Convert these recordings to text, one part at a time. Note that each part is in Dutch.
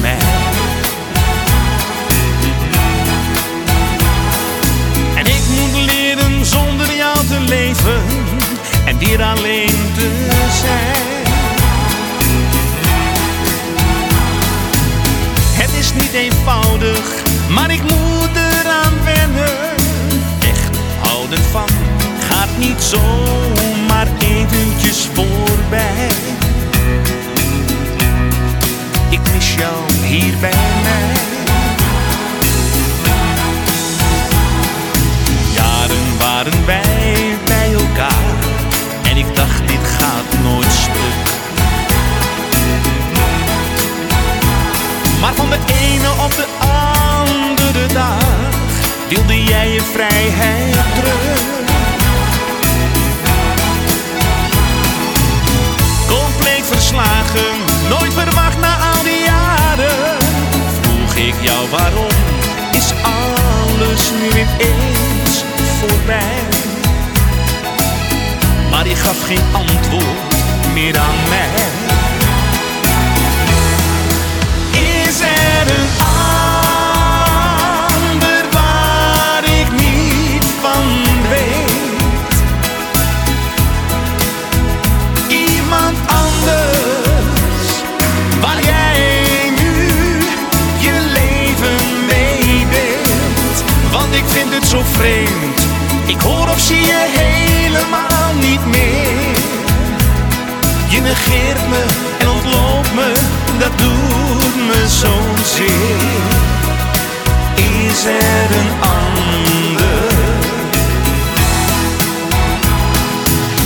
mij. En ik moet leren zonder jou te leven en hier alleen te zijn. Het is niet eenvoudig, maar ik moet eraan wennen. Echt, houden van, gaat niet zomaar eventjes voorbij. Waren wij bij elkaar en ik dacht dit gaat nooit stuk. Maar van de ene op de andere dag wilde jij je vrijheid terug. Compleet verslagen, nooit verwacht na al die jaren. Vroeg ik jou waarom, Maar je gaf geen antwoord meer aan mij. Ik hoor of zie je helemaal niet meer. Je negeert me en ontloopt me, dat doet me zo'n zeer. Is er een ander?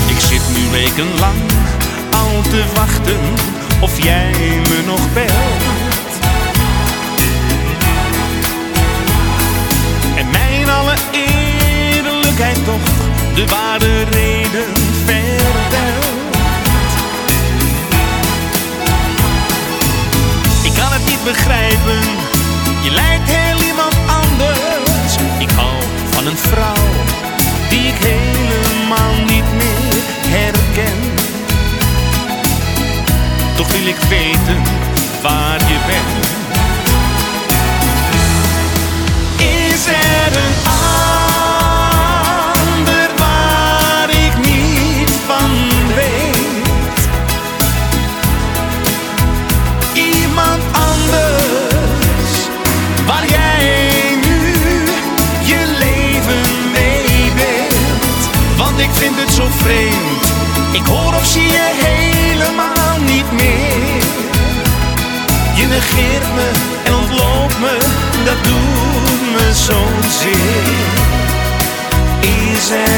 Ik zit nu wekenlang al te wachten of jij me nog belt. De ware reden vertelt. Ik kan het niet begrijpen, je lijkt heel iemand anders. Ik hou van een vrouw die ik helemaal niet meer herken. Toch wil ik weten vind het zo vreemd, ik hoor of zie je helemaal niet meer. Je negeert me en ontloopt me, dat doet me zo'n zeer. Is er